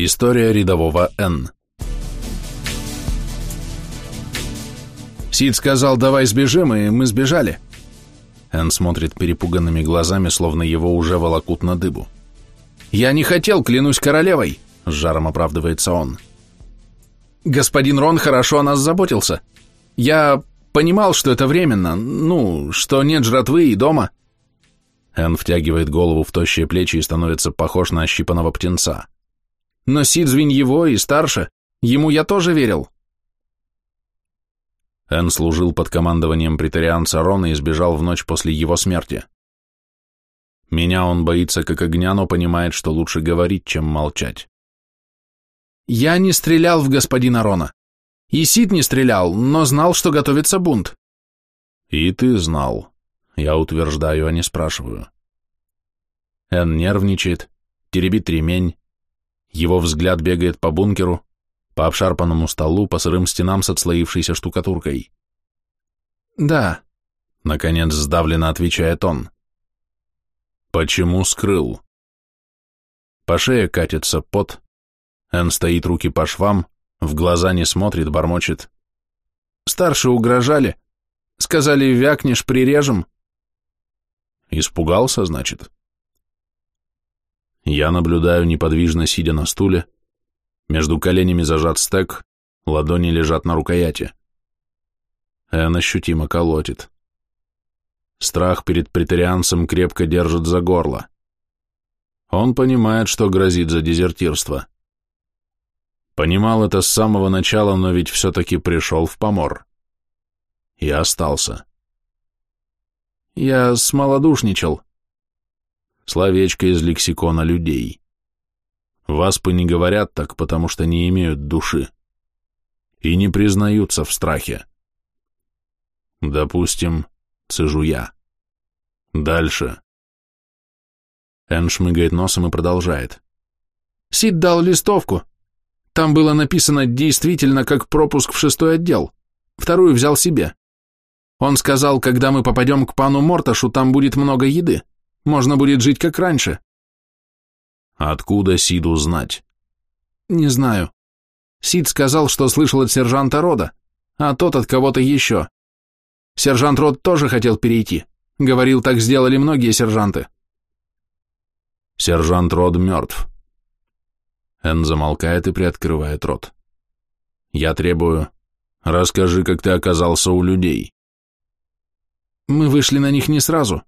История рядового Н. Сид сказал, давай сбежим, и мы сбежали. Н смотрит перепуганными глазами, словно его уже волокут на дыбу. «Я не хотел, клянусь королевой!» — с жаром оправдывается он. «Господин Рон хорошо о нас заботился. Я понимал, что это временно, ну, что нет жратвы и дома». Эн втягивает голову в тощие плечи и становится похож на ощипанного птенца. Но Сид его и старше, ему я тоже верил. Эн служил под командованием претарианца Рона и сбежал в ночь после его смерти. Меня он боится как огня, но понимает, что лучше говорить, чем молчать. Я не стрелял в господина Рона. И Сид не стрелял, но знал, что готовится бунт. И ты знал. Я утверждаю, а не спрашиваю. Эн нервничает, теребит ремень, его взгляд бегает по бункеру, по обшарпанному столу, по сырым стенам с отслоившейся штукатуркой. «Да», — наконец сдавленно отвечает он. «Почему скрыл?» По шее катится пот, Эн стоит руки по швам, в глаза не смотрит, бормочет. «Старше угрожали. Сказали, вякнешь, прирежем». «Испугался, значит?» Я наблюдаю, неподвижно сидя на стуле. Между коленями зажат стек, ладони лежат на рукояти. Эн ощутимо колотит. Страх перед претарианцем крепко держит за горло. Он понимает, что грозит за дезертирство. Понимал это с самого начала, но ведь все-таки пришел в помор. И остался. Я смолодушничал, Словечко из лексикона людей. Васпы не говорят так, потому что не имеют души. И не признаются в страхе. Допустим, цежу я. Дальше. Эн шмыгает носом и продолжает. Сид дал листовку. Там было написано действительно как пропуск в шестой отдел. Вторую взял себе. Он сказал, когда мы попадем к пану Морташу, там будет много еды. Можно будет жить как раньше. Откуда Сиду знать? Не знаю. Сид сказал, что слышал от сержанта Рода, а тот от кого-то еще. Сержант Род тоже хотел перейти. Говорил, так сделали многие сержанты. Сержант Род мертв. Эн замолкает и приоткрывает рот. Я требую, расскажи, как ты оказался у людей. Мы вышли на них не сразу.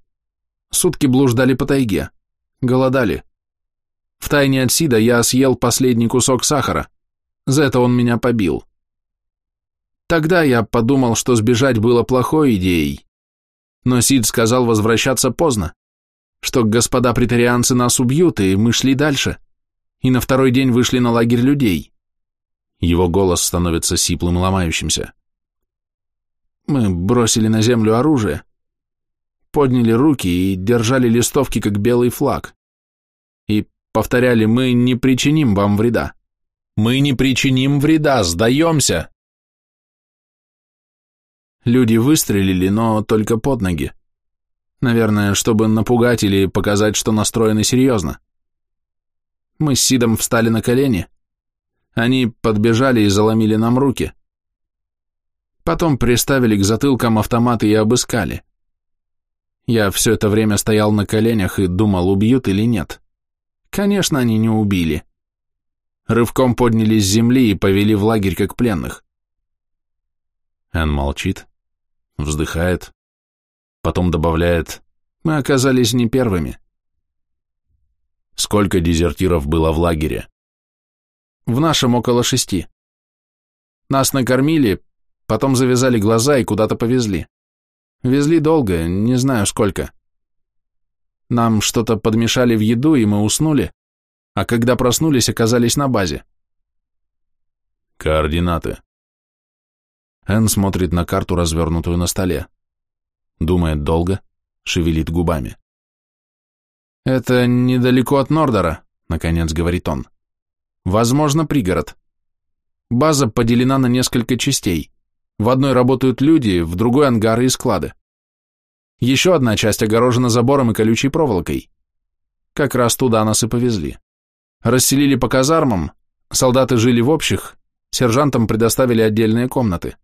Сутки блуждали по тайге. Голодали. Втайне от Сида я съел последний кусок сахара. За это он меня побил. Тогда я подумал, что сбежать было плохой идеей. Но Сид сказал возвращаться поздно, что господа претарианцы нас убьют, и мы шли дальше. И на второй день вышли на лагерь людей. Его голос становится сиплым и ломающимся. Мы бросили на землю оружие, подняли руки и держали листовки, как белый флаг. И повторяли, мы не причиним вам вреда. Мы не причиним вреда, сдаемся. Люди выстрелили, но только под ноги. Наверное, чтобы напугать или показать, что настроены серьезно. Мы с Сидом встали на колени. Они подбежали и заломили нам руки. Потом приставили к затылкам автоматы и обыскали. Я все это время стоял на коленях и думал, убьют или нет. Конечно, они не убили. Рывком подняли с земли и повели в лагерь как пленных. Эн молчит, вздыхает, потом добавляет, мы оказались не первыми. Сколько дезертиров было в лагере? В нашем около шести. Нас накормили, потом завязали глаза и куда-то повезли. Везли долго, не знаю сколько. Нам что-то подмешали в еду, и мы уснули, а когда проснулись, оказались на базе. Координаты. Энн смотрит на карту, развернутую на столе. Думает долго, шевелит губами. «Это недалеко от Нордера», — наконец говорит он. «Возможно, пригород. База поделена на несколько частей. В одной работают люди, в другой ангары и склады. Еще одна часть огорожена забором и колючей проволокой. Как раз туда нас и повезли. Расселили по казармам, Солдаты жили в общих, сержантам предоставили отдельные комнаты.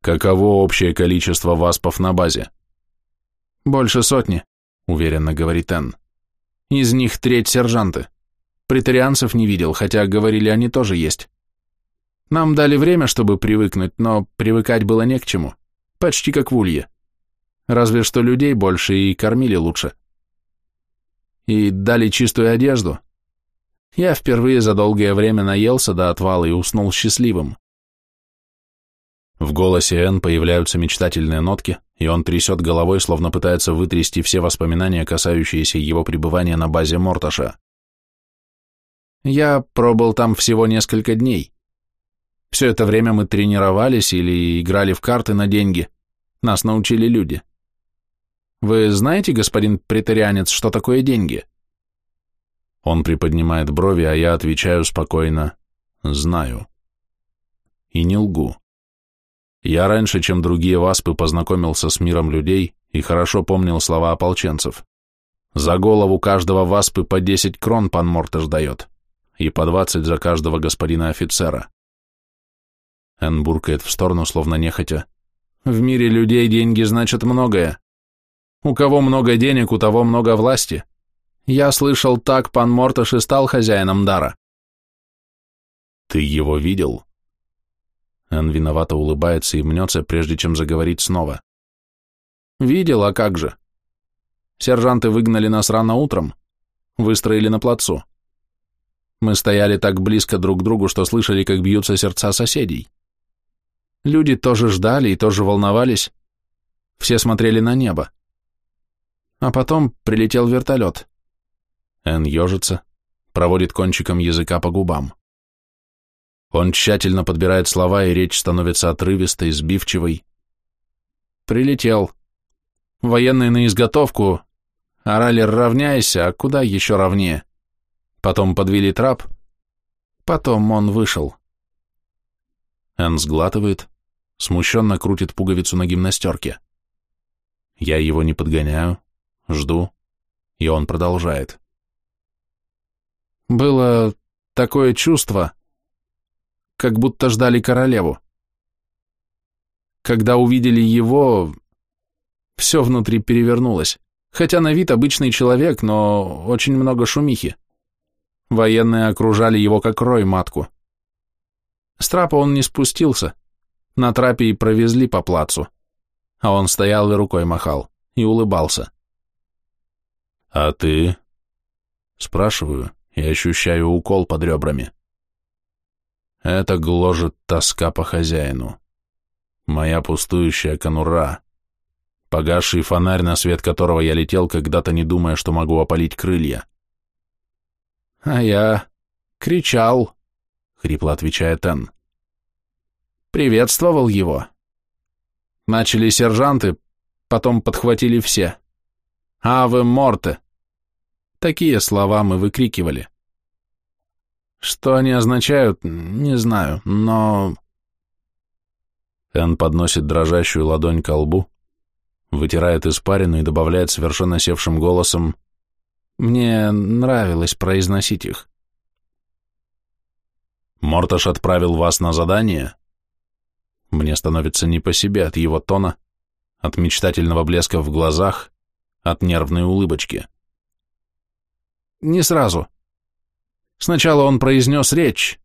Каково общее количество васпов на базе? Больше сотни, уверенно говорит Энн. Из них треть сержанты. Претарианцев не видел, хотя, говорили, они тоже есть. Нам дали время, чтобы привыкнуть, но привыкать было не к чему. Почти как в улье. Разве что людей больше и кормили лучше. И дали чистую одежду. Я впервые за долгое время наелся до отвала и уснул счастливым. В голосе Энн появляются мечтательные нотки, и он трясет головой, словно пытается вытрясти все воспоминания, касающиеся его пребывания на базе Морташа. Я пробыл там всего несколько дней. Все это время мы тренировались или играли в карты на деньги. Нас научили люди. Вы знаете, господин претарианец, что такое деньги? Он приподнимает брови, а я отвечаю спокойно «Знаю». И не лгу. Я раньше, чем другие васпы, познакомился с миром людей и хорошо помнил слова ополченцев. За голову каждого васпы по 10 крон пан Мортеш дает, и по 20 за каждого господина офицера. Эн буркает в сторону, словно нехотя. В мире людей деньги значат многое. У кого много денег, у того много власти. Я слышал, так пан Морташ и стал хозяином дара. Ты его видел? Эн виновато улыбается и мнется, прежде чем заговорить снова. Видел, а как же? Сержанты выгнали нас рано утром, выстроили на плацу. Мы стояли так близко друг к другу, что слышали, как бьются сердца соседей. Люди тоже ждали и тоже волновались. Все смотрели на небо. А потом прилетел вертолет. Эн ежится, проводит кончиком языка по губам. Он тщательно подбирает слова, и речь становится отрывистой, сбивчивой. Прилетел. Военные на изготовку. Орали «равняйся», а куда еще ровнее? Потом подвели трап. Потом он вышел. Эн сглатывает, смущенно крутит пуговицу на гимнастерке. Я его не подгоняю, жду, и он продолжает. Было такое чувство, как будто ждали королеву. Когда увидели его, все внутри перевернулось, хотя на вид обычный человек, но очень много шумихи. Военные окружали его как рой матку. С трапа он не спустился, на трапе и провезли по плацу, а он стоял и рукой махал, и улыбался. «А ты?» Спрашиваю и ощущаю укол под ребрами. Это гложет тоска по хозяину. Моя пустующая конура. Погасший фонарь, на свет которого я летел, когда-то не думая, что могу опалить крылья. А я кричал, — хрипло отвечает Энн. Приветствовал его. Начали сержанты, потом подхватили все. «Аве морте!» Такие слова мы выкрикивали. Что они означают, не знаю, но... Эн подносит дрожащую ладонь к лбу, вытирает испарину и добавляет совершенно севшим голосом «Мне нравилось произносить их». «Морташ отправил вас на задание?» Мне становится не по себе от его тона, от мечтательного блеска в глазах, от нервной улыбочки. «Не сразу», Сначала он произнес речь.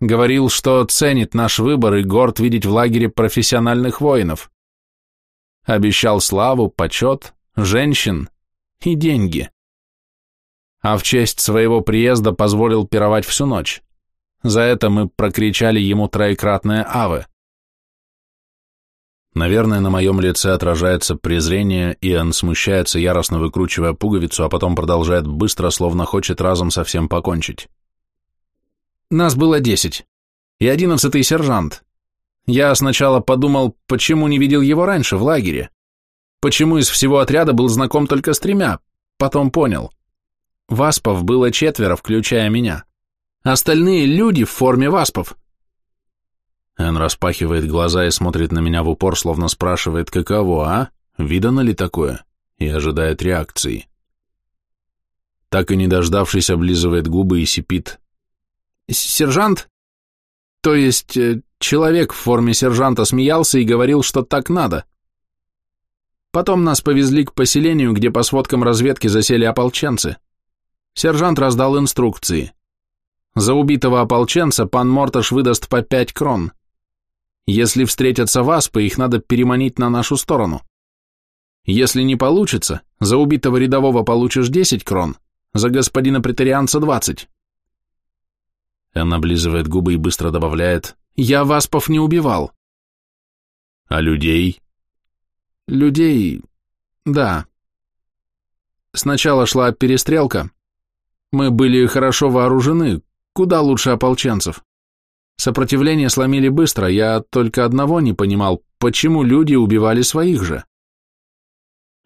Говорил, что ценит наш выбор и горд видеть в лагере профессиональных воинов. Обещал славу, почет, женщин и деньги. А в честь своего приезда позволил пировать всю ночь. За это мы прокричали ему троекратное «Аве». Наверное, на моем лице отражается презрение, и он смущается, яростно выкручивая пуговицу, а потом продолжает быстро, словно хочет разом совсем покончить. Нас было десять. И одиннадцатый сержант. Я сначала подумал, почему не видел его раньше в лагере. Почему из всего отряда был знаком только с тремя. Потом понял. Васпов было четверо, включая меня. Остальные люди в форме васпов. Эн распахивает глаза и смотрит на меня в упор, словно спрашивает, каково, а? Видано ли такое? И ожидает реакции. Так и не дождавшись, облизывает губы и сипит. Сержант? То есть, э, человек в форме сержанта смеялся и говорил, что так надо. Потом нас повезли к поселению, где по сводкам разведки засели ополченцы. Сержант раздал инструкции. За убитого ополченца пан Морташ выдаст по пять крон. Если встретятся васпы, их надо переманить на нашу сторону. Если не получится, за убитого рядового получишь 10 крон, за господина претарианца 20. Эн облизывает губы и быстро добавляет, «Я васпов не убивал». «А людей?» «Людей... да». Сначала шла перестрелка. Мы были хорошо вооружены, куда лучше ополченцев. Сопротивление сломили быстро, я только одного не понимал, почему люди убивали своих же.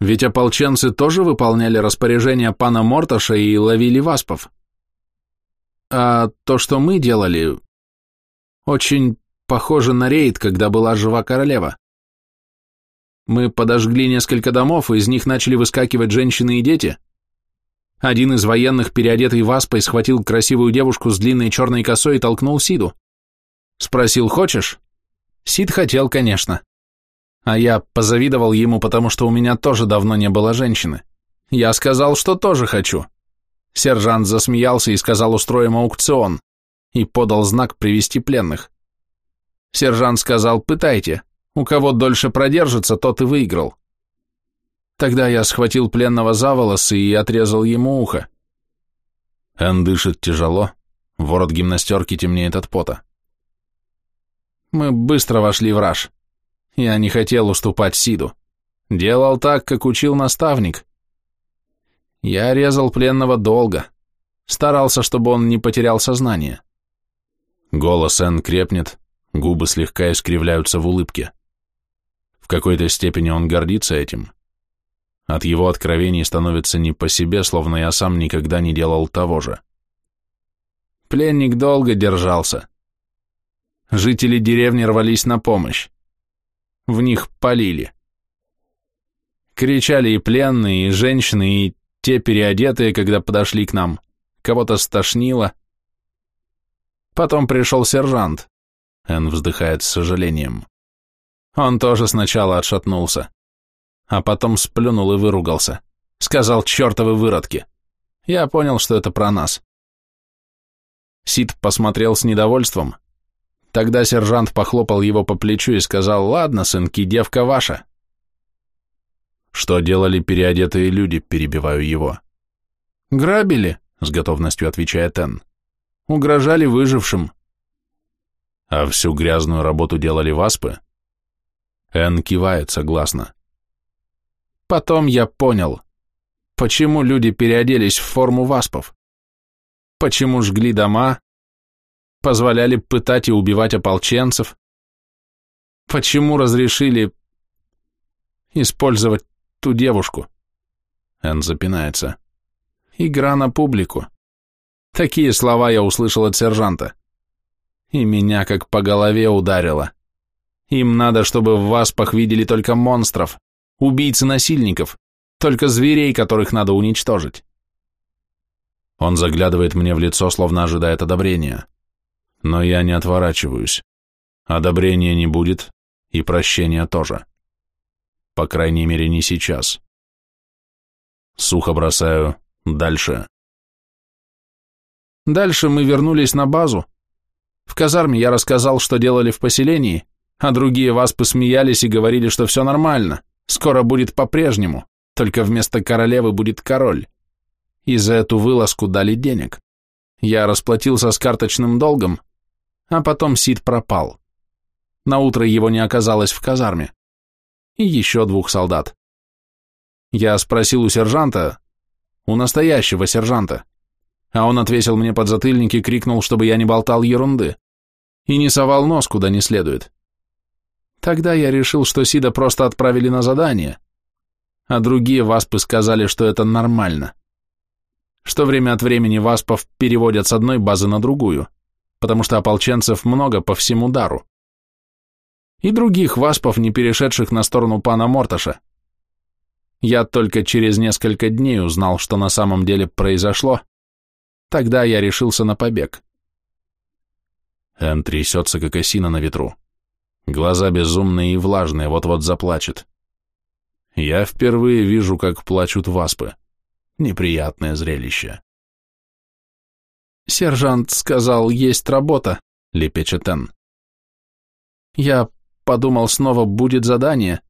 Ведь ополченцы тоже выполняли распоряжения пана Морташа и ловили васпов. А то, что мы делали, очень похоже на рейд, когда была жива королева. Мы подожгли несколько домов, и из них начали выскакивать женщины и дети. Один из военных, переодетый васпой, схватил красивую девушку с длинной черной косой и толкнул Сиду. Спросил, хочешь? Сид хотел, конечно. А я позавидовал ему, потому что у меня тоже давно не было женщины. Я сказал, что тоже хочу. Сержант засмеялся и сказал, устроим аукцион, и подал знак привести пленных. Сержант сказал, пытайте, у кого дольше продержится, тот и выиграл. Тогда я схватил пленного за волосы и отрезал ему ухо. Эн дышит тяжело, ворот гимнастерки темнеет от пота. Мы быстро вошли в раж. Я не хотел уступать Сиду. Делал так, как учил наставник. Я резал пленного долго. Старался, чтобы он не потерял сознание. Голос Энн крепнет, губы слегка искривляются в улыбке. В какой-то степени он гордится этим. От его откровений становится не по себе, словно я сам никогда не делал того же. Пленник долго держался. Жители деревни рвались на помощь. В них полили. Кричали и пленные, и женщины, и те переодетые, когда подошли к нам. Кого-то стошнило. Потом пришел сержант. Эн вздыхает с сожалением. Он тоже сначала отшатнулся. А потом сплюнул и выругался. Сказал чертовы выродки. Я понял, что это про нас. Сид посмотрел с недовольством. Тогда сержант похлопал его по плечу и сказал, «Ладно, сынки, девка ваша». Что делали переодетые люди, перебиваю его. Грабили, с готовностью отвечает Энн. Угрожали выжившим. А всю грязную работу делали васпы? Энн кивает согласно. Потом я понял, почему люди переоделись в форму васпов. Почему жгли дома, позволяли пытать и убивать ополченцев. Почему разрешили использовать ту девушку. Эн запинается. Игра на публику. Такие слова я услышал от сержанта. И меня как по голове ударило. Им надо, чтобы в васпах видели только монстров, убийцы насильников, только зверей, которых надо уничтожить. Он заглядывает мне в лицо, словно ожидает одобрения. Но я не отворачиваюсь. Одобрения не будет, и прощения тоже. По крайней мере, не сейчас. Сухо бросаю. Дальше. Дальше мы вернулись на базу. В казарме я рассказал, что делали в поселении, а другие вас посмеялись и говорили, что все нормально, скоро будет по-прежнему, только вместо королевы будет король. И за эту вылазку дали денег. Я расплатился с карточным долгом, а потом Сид пропал. На утро его не оказалось в казарме и еще двух солдат. Я спросил у сержанта, у настоящего сержанта, а он отвесил мне подзатыльник и крикнул, чтобы я не болтал ерунды и не совал нос куда не следует. Тогда я решил, что Сида просто отправили на задание, а другие васпы сказали, что это нормально, что время от времени васпов переводят с одной базы на другую, потому что ополченцев много по всему дару и других васпов, не перешедших на сторону пана Морташа. Я только через несколько дней узнал, что на самом деле произошло. Тогда я решился на побег. Эн трясется, как осина на ветру. Глаза безумные и влажные, вот-вот заплачет. Я впервые вижу, как плачут васпы. Неприятное зрелище. «Сержант сказал, есть работа», — лепечет Энн. «Я подумал, снова будет задание,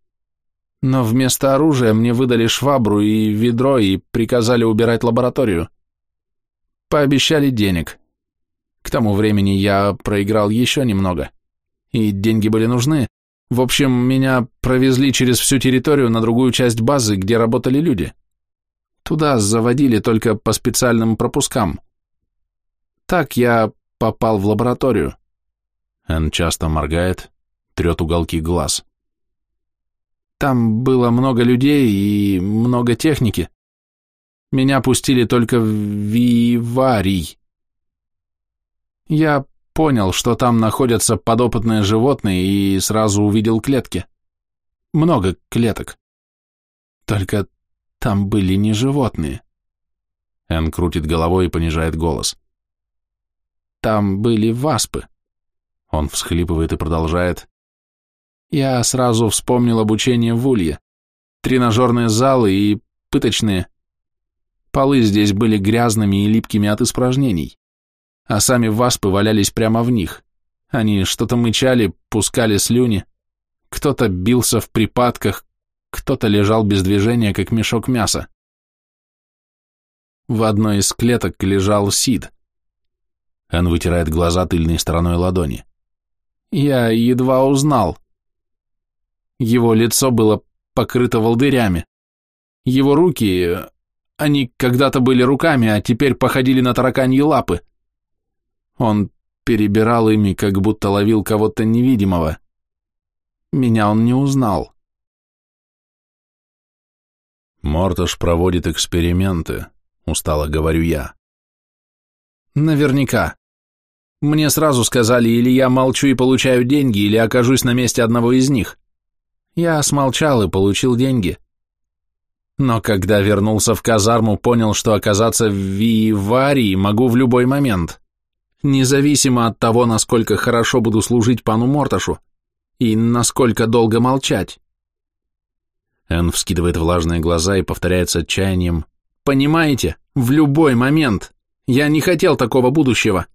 но вместо оружия мне выдали швабру и ведро и приказали убирать лабораторию. Пообещали денег. К тому времени я проиграл еще немного, и деньги были нужны. В общем, меня провезли через всю территорию на другую часть базы, где работали люди. Туда заводили только по специальным пропускам. Так я попал в лабораторию. Эн часто моргает, трет уголки глаз. Там было много людей и много техники. Меня пустили только в виварий. Я понял, что там находятся подопытные животные и сразу увидел клетки. Много клеток. Только там были не животные. Эн крутит головой и понижает голос. Там были васпы. Он всхлипывает и продолжает. Я сразу вспомнил обучение в Улье. Тренажерные залы и пыточные. Полы здесь были грязными и липкими от испражнений а сами васпы валялись прямо в них. Они что-то мычали, пускали слюни. Кто-то бился в припадках, кто-то лежал без движения, как мешок мяса. В одной из клеток лежал Сид. Он вытирает глаза тыльной стороной ладони. Я едва узнал. Его лицо было покрыто волдырями. Его руки, они когда-то были руками, а теперь походили на тараканьи лапы. Он перебирал ими, как будто ловил кого-то невидимого. Меня он не узнал. Морташ проводит эксперименты, устало говорю я. Наверняка. Мне сразу сказали, или я молчу и получаю деньги, или окажусь на месте одного из них. Я смолчал и получил деньги. Но когда вернулся в казарму, понял, что оказаться в Виварии могу в любой момент независимо от того, насколько хорошо буду служить пану Морташу и насколько долго молчать. Эн вскидывает влажные глаза и повторяет с отчаянием. «Понимаете, в любой момент. Я не хотел такого будущего».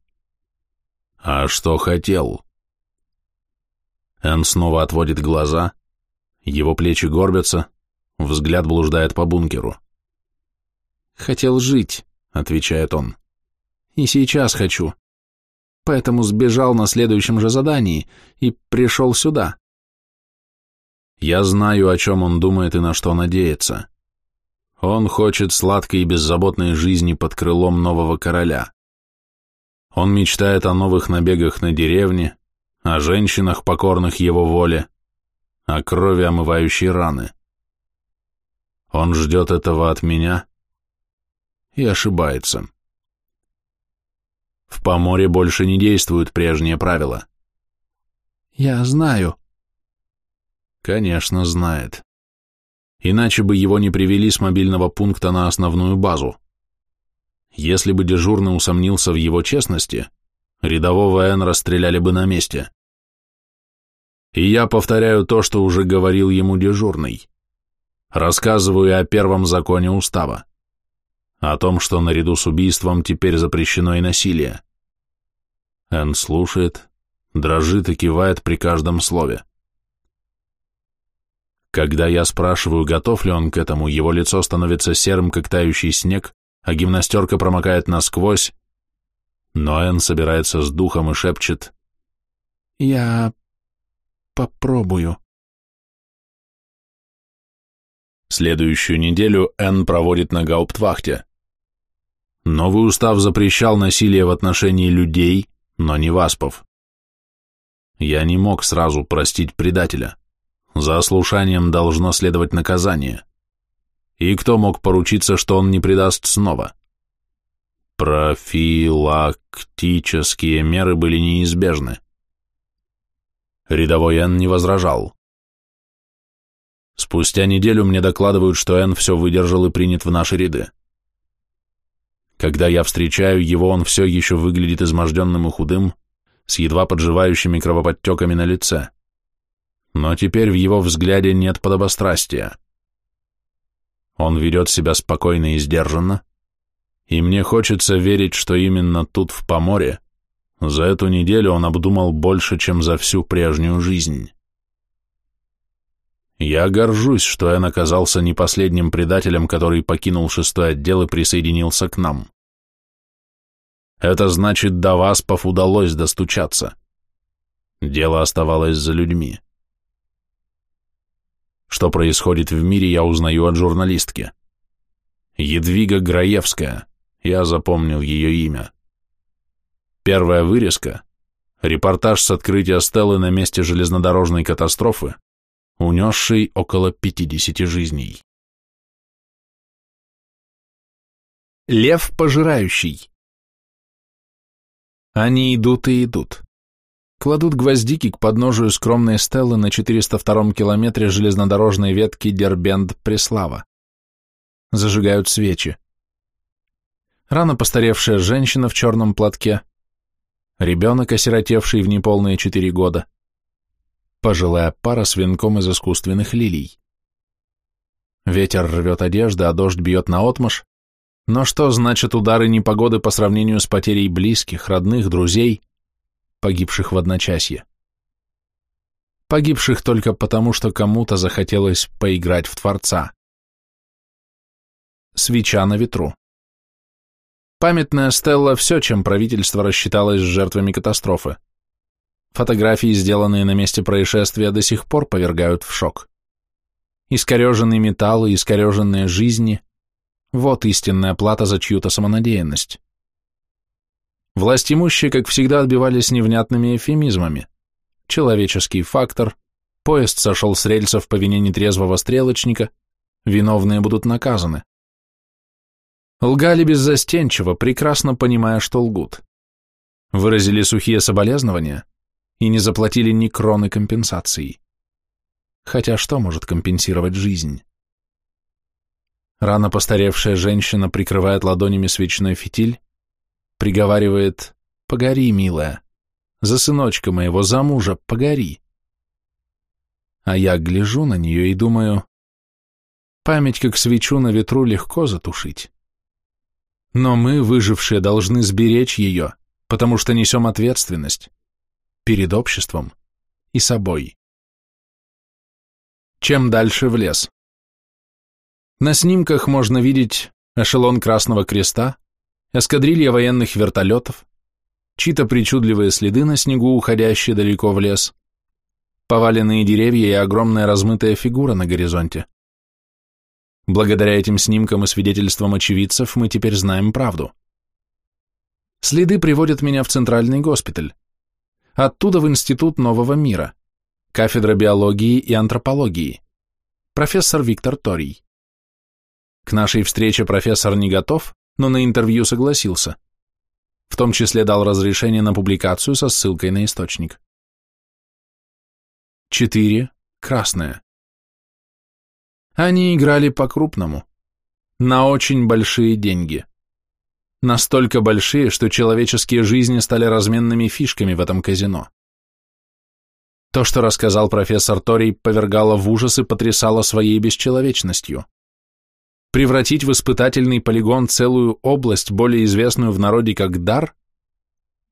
«А что хотел?» Эн снова отводит глаза, его плечи горбятся, взгляд блуждает по бункеру. «Хотел жить», — отвечает он. «И сейчас хочу поэтому сбежал на следующем же задании и пришел сюда. Я знаю, о чем он думает и на что надеется. Он хочет сладкой и беззаботной жизни под крылом нового короля. Он мечтает о новых набегах на деревне, о женщинах, покорных его воле, о крови, омывающей раны. Он ждет этого от меня и ошибается. В Поморе больше не действуют прежние правила. Я знаю. Конечно, знает. Иначе бы его не привели с мобильного пункта на основную базу. Если бы дежурный усомнился в его честности, рядового Н расстреляли бы на месте. И я повторяю то, что уже говорил ему дежурный. Рассказываю о первом законе устава о том, что наряду с убийством теперь запрещено и насилие. Эн слушает, дрожит и кивает при каждом слове. Когда я спрашиваю, готов ли он к этому, его лицо становится серым, как тающий снег, а гимнастерка промокает насквозь, но Эн собирается с духом и шепчет «Я попробую». Следующую неделю Н проводит на гауптвахте. Новый устав запрещал насилие в отношении людей, но не васпов. Я не мог сразу простить предателя. За ослушанием должно следовать наказание. И кто мог поручиться, что он не предаст снова? Профилактические меры были неизбежны. Рядовой Н не возражал. Спустя неделю мне докладывают, что Н все выдержал и принят в наши ряды. Когда я встречаю его, он все еще выглядит изможденным и худым, с едва подживающими кровоподтеками на лице. Но теперь в его взгляде нет подобострастия. Он ведет себя спокойно и сдержанно, и мне хочется верить, что именно тут, в Поморе, за эту неделю он обдумал больше, чем за всю прежнюю жизнь. Я горжусь, что Эн оказался не последним предателем, который покинул шестой отдел и присоединился к нам. Это значит, до вас удалось достучаться. Дело оставалось за людьми. Что происходит в мире, я узнаю от журналистки. Едвига Граевская, я запомнил ее имя. Первая вырезка — репортаж с открытия Стеллы на месте железнодорожной катастрофы, унесшей около 50 жизней. Лев пожирающий Они идут и идут. Кладут гвоздики к подножию скромной стеллы на 402-м километре железнодорожной ветки Дербенд-Преслава. Зажигают свечи. Рано постаревшая женщина в черном платке, ребенок, осиротевший в неполные четыре года, пожилая пара с венком из искусственных лилий. Ветер рвет одежды, а дождь бьет наотмашь, но что значит удары непогоды по сравнению с потерей близких, родных, друзей, погибших в одночасье. Погибших только потому, что кому-то захотелось поиграть в Творца. Свеча на ветру. Памятная стелла – все, чем правительство рассчиталось с жертвами катастрофы. Фотографии, сделанные на месте происшествия, до сих пор повергают в шок. Искореженный металл и искореженные жизни – вот истинная плата за чью-то самонадеянность. Власть имущие, как всегда, отбивались невнятными эфемизмами. Человеческий фактор, поезд сошел с рельсов по вине нетрезвого стрелочника, виновные будут наказаны. Лгали беззастенчиво, прекрасно понимая, что лгут. Выразили сухие соболезнования и не заплатили ни кроны компенсации. Хотя что может компенсировать жизнь? Рано постаревшая женщина прикрывает ладонями свечной фитиль, приговаривает «Погори, милая, за сыночка моего, за мужа, погори». А я гляжу на нее и думаю, память как свечу на ветру легко затушить. Но мы, выжившие, должны сберечь ее, потому что несем ответственность перед обществом и собой. Чем дальше в лес? На снимках можно видеть эшелон Красного Креста, эскадрилья военных вертолетов, чьи-то причудливые следы на снегу, уходящие далеко в лес, поваленные деревья и огромная размытая фигура на горизонте. Благодаря этим снимкам и свидетельствам очевидцев мы теперь знаем правду. Следы приводят меня в центральный госпиталь. Оттуда в Институт Нового мира, кафедра биологии и антропологии, профессор Виктор Торий. К нашей встрече профессор не готов, но на интервью согласился. В том числе дал разрешение на публикацию со ссылкой на источник. 4. Красное. Они играли по-крупному. На очень большие деньги. Настолько большие, что человеческие жизни стали разменными фишками в этом казино. То, что рассказал профессор Торий, повергало в ужас и потрясало своей бесчеловечностью превратить в испытательный полигон целую область, более известную в народе как дар,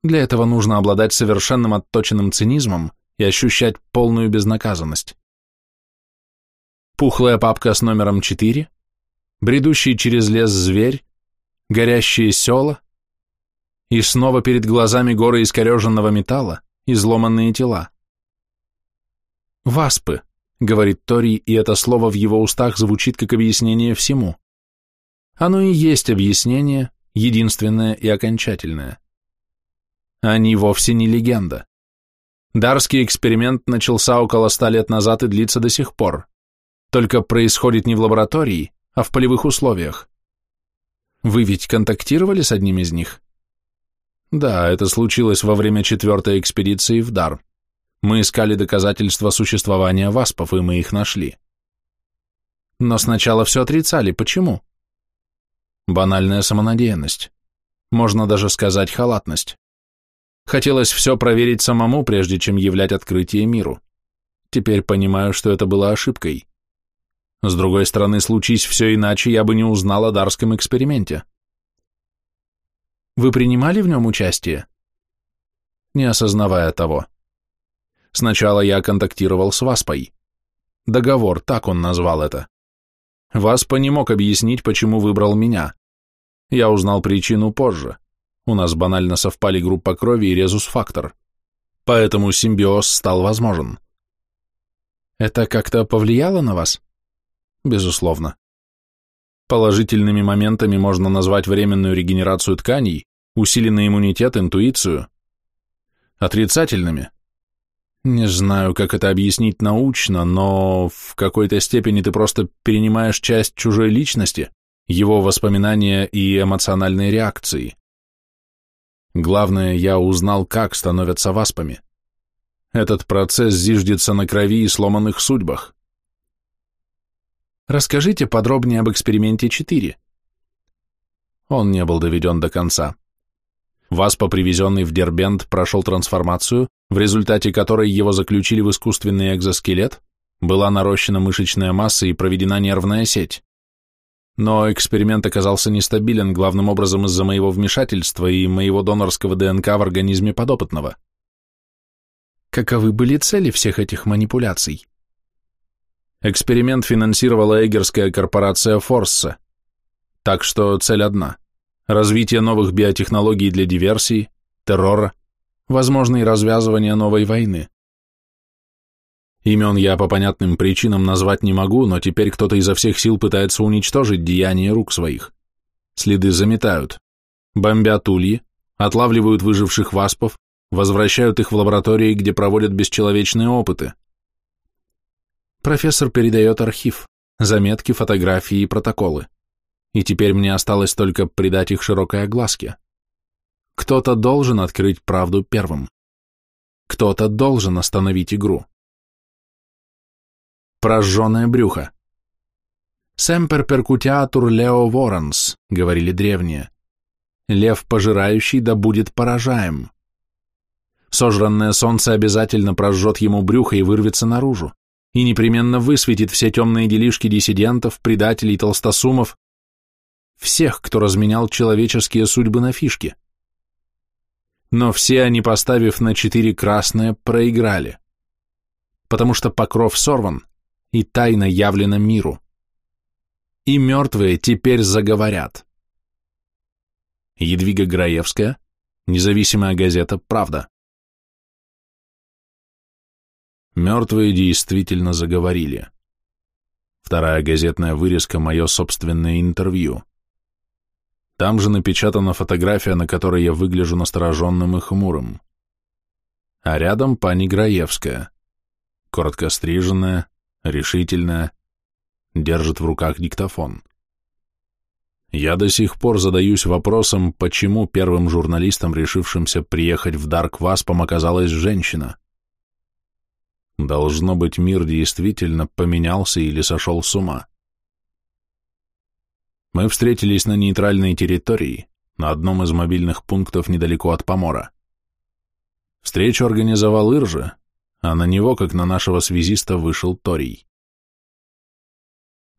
для этого нужно обладать совершенным отточенным цинизмом и ощущать полную безнаказанность. Пухлая папка с номером 4, бредущий через лес зверь, горящие села, и снова перед глазами горы искореженного металла, изломанные тела. Васпы, — говорит Тори, и это слово в его устах звучит как объяснение всему. Оно и есть объяснение, единственное и окончательное. Они вовсе не легенда. Дарский эксперимент начался около ста лет назад и длится до сих пор. Только происходит не в лаборатории, а в полевых условиях. Вы ведь контактировали с одним из них? Да, это случилось во время четвертой экспедиции в Дар. Мы искали доказательства существования васпов, и мы их нашли. Но сначала все отрицали. Почему? Банальная самонадеянность. Можно даже сказать халатность. Хотелось все проверить самому, прежде чем являть открытие миру. Теперь понимаю, что это было ошибкой. С другой стороны, случись все иначе, я бы не узнал о дарском эксперименте. Вы принимали в нем участие? Не осознавая того. Сначала я контактировал с Васпой. Договор, так он назвал это. Васпа не мог объяснить, почему выбрал меня. Я узнал причину позже. У нас банально совпали группа крови и резус-фактор. Поэтому симбиоз стал возможен. Это как-то повлияло на вас? Безусловно. Положительными моментами можно назвать временную регенерацию тканей, усиленный иммунитет, интуицию. Отрицательными не знаю, как это объяснить научно, но в какой-то степени ты просто перенимаешь часть чужой личности, его воспоминания и эмоциональные реакции. Главное, я узнал, как становятся васпами. Этот процесс зиждется на крови и сломанных судьбах. Расскажите подробнее об эксперименте 4. Он не был доведен до конца. Васпа, привезенный в Дербент, прошел трансформацию, в результате которой его заключили в искусственный экзоскелет, была нарощена мышечная масса и проведена нервная сеть. Но эксперимент оказался нестабилен главным образом из-за моего вмешательства и моего донорского ДНК в организме подопытного. Каковы были цели всех этих манипуляций? Эксперимент финансировала эгерская корпорация Форса. Так что цель одна – развитие новых биотехнологий для диверсии, террора, возможно и развязывание новой войны. Имен я по понятным причинам назвать не могу, но теперь кто-то изо всех сил пытается уничтожить деяния рук своих. Следы заметают, бомбят ульи, отлавливают выживших васпов, возвращают их в лаборатории, где проводят бесчеловечные опыты. Профессор передает архив, заметки, фотографии и протоколы. И теперь мне осталось только придать их широкой огласке. Кто-то должен открыть правду первым. Кто-то должен остановить игру. Прожженное брюхо. «Семпер перкутиатур лео воранс», — говорили древние. «Лев пожирающий да будет поражаем». Сожранное солнце обязательно прожжет ему брюхо и вырвется наружу, и непременно высветит все темные делишки диссидентов, предателей, толстосумов, всех, кто разменял человеческие судьбы на фишки но все они, поставив на четыре красные, проиграли. Потому что покров сорван и тайна явлена миру. И мертвые теперь заговорят. Едвига Граевская, независимая газета «Правда». Мертвые действительно заговорили. Вторая газетная вырезка – мое собственное интервью. Там же напечатана фотография, на которой я выгляжу настороженным и хмурым. А рядом пани Граевская, коротко стриженная, решительная, держит в руках диктофон. Я до сих пор задаюсь вопросом, почему первым журналистом, решившимся приехать в Дарк Васпом, оказалась женщина. Должно быть, мир действительно поменялся или сошел с ума. Мы встретились на нейтральной территории, на одном из мобильных пунктов недалеко от Помора. Встречу организовал Иржи, а на него, как на нашего связиста, вышел Торий.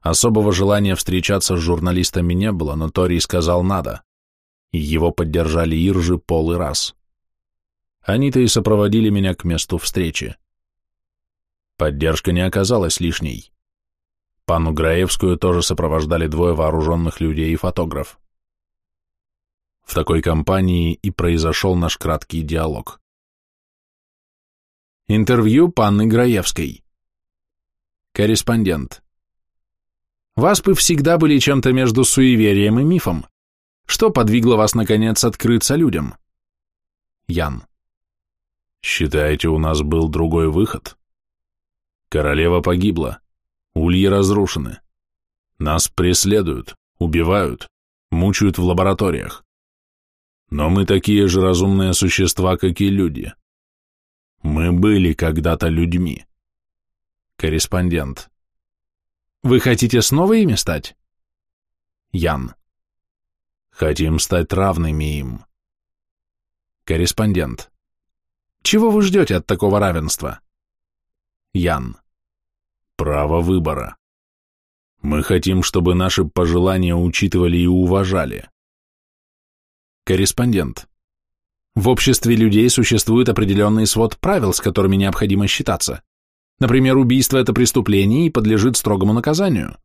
Особого желания встречаться с журналистами не было, но Торий сказал «надо», и его поддержали Иржи Пол и Раз. Они-то и сопроводили меня к месту встречи. Поддержка не оказалась лишней. Панну Граевскую тоже сопровождали двое вооруженных людей и фотограф. В такой компании и произошел наш краткий диалог. Интервью Панны Граевской. Корреспондент. Васпы всегда были чем-то между суеверием и мифом. Что подвигло вас, наконец, открыться людям? Ян. Считаете, у нас был другой выход? Королева погибла. Ульи разрушены. Нас преследуют, убивают, мучают в лабораториях. Но мы такие же разумные существа, как и люди. Мы были когда-то людьми. Корреспондент. Вы хотите снова ими стать? Ян. Хотим стать равными им. Корреспондент. Чего вы ждете от такого равенства? Ян. Право выбора. Мы хотим, чтобы наши пожелания учитывали и уважали. Корреспондент. В обществе людей существует определенный свод правил, с которыми необходимо считаться. Например, убийство – это преступление и подлежит строгому наказанию.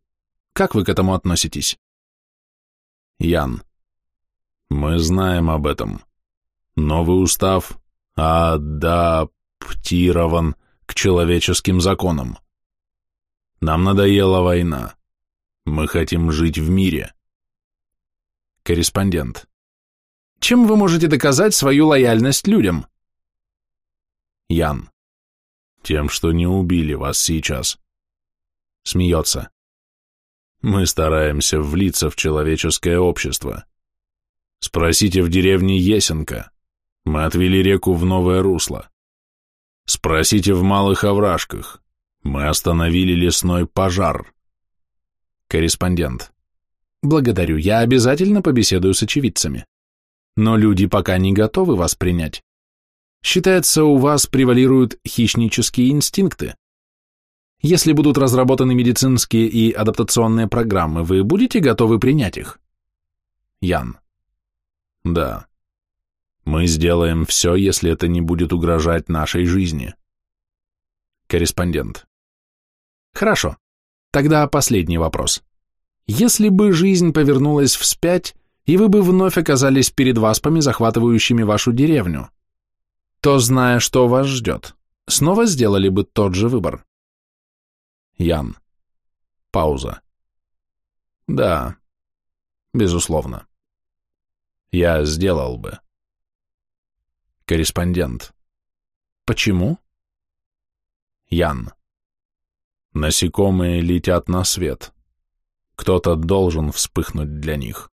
Как вы к этому относитесь? Ян. Мы знаем об этом. Новый устав адаптирован к человеческим законам. Нам надоела война. Мы хотим жить в мире. Корреспондент. Чем вы можете доказать свою лояльность людям? Ян. Тем, что не убили вас сейчас. Смеется. Мы стараемся влиться в человеческое общество. Спросите в деревне Есенка. Мы отвели реку в новое русло. Спросите в малых овражках. Мы остановили лесной пожар. Корреспондент. Благодарю, я обязательно побеседую с очевидцами. Но люди пока не готовы вас принять. Считается, у вас превалируют хищнические инстинкты. Если будут разработаны медицинские и адаптационные программы, вы будете готовы принять их? Ян. Да. Мы сделаем все, если это не будет угрожать нашей жизни. Корреспондент. Хорошо. Тогда последний вопрос. Если бы жизнь повернулась вспять, и вы бы вновь оказались перед васпами, захватывающими вашу деревню, то, зная, что вас ждет, снова сделали бы тот же выбор. Ян. Пауза. Да, безусловно. Я сделал бы. Корреспондент. Почему? Ян. Насекомые летят на свет. Кто-то должен вспыхнуть для них.